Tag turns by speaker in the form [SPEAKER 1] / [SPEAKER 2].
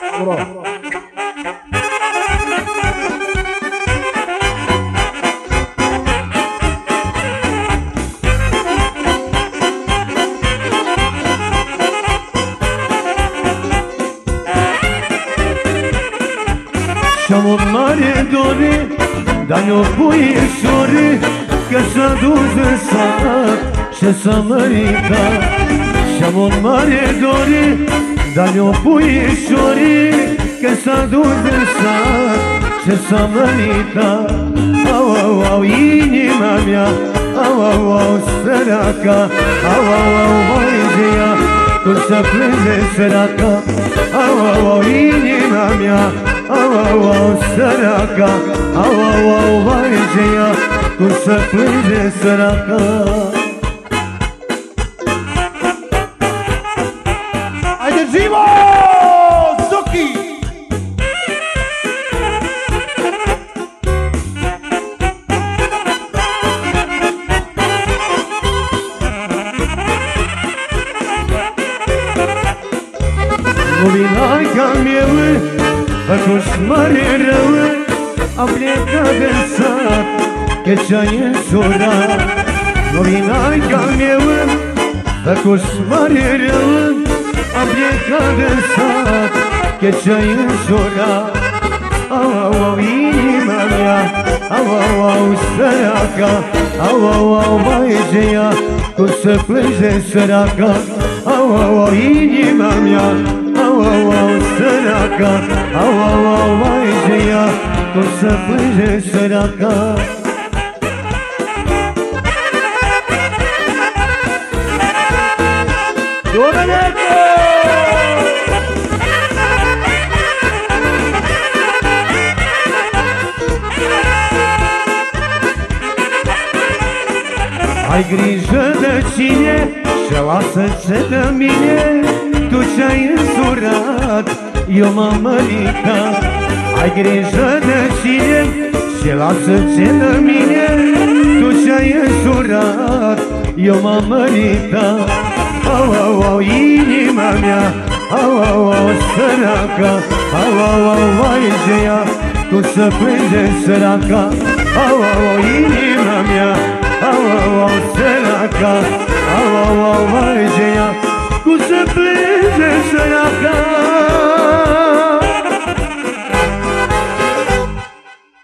[SPEAKER 1] Bravo.
[SPEAKER 2] Și-am un mare dore Dar ne-o puișore Că s-a dus în sat Și s-a măritat Și-am un mare dore Dar ne-o puișore Că s-a dus în sat. Și s-a măritat Au, au, au, inima mea. Au, au, au, săraca. Au, au, au, mai de ea Cum să plânge săraca. Au, au, au, inima mea. Au, au, au, săraca. Au, au, au, vai de ea Cum să plânge săraca
[SPEAKER 1] Decimos Suki. Movina
[SPEAKER 2] kamjewe, ako šmare rave, a vlijeka vesat, keća je zora. Movina kamjewe, ako šmare rave, meu Atunci mare rău Am plecat în sat Că ce-ai însurat Au, au, au, inima mea Au, au, au, săraca. Au, au, au, mai de ea Cum să plânge săraca. Au, au, au, inima mea Au, au, au, săraca. Au, au, au, mai de ea Cum să plânge săraca.
[SPEAKER 1] Domenico!
[SPEAKER 2] Ai grijă de cine Și lasă-ți de mine. Tu ce-ai însurat Eu m-am măritat. Ai grijă de cine Și lasă-ți de mine. Tu ce-ai însurat Eu m-am măritat. Au, au, au, inima mea Au, au, au, săraca. Au, au, au, vai de ea Cum să plânge săraca. Au, au, au, inima oh, oh, oh, oh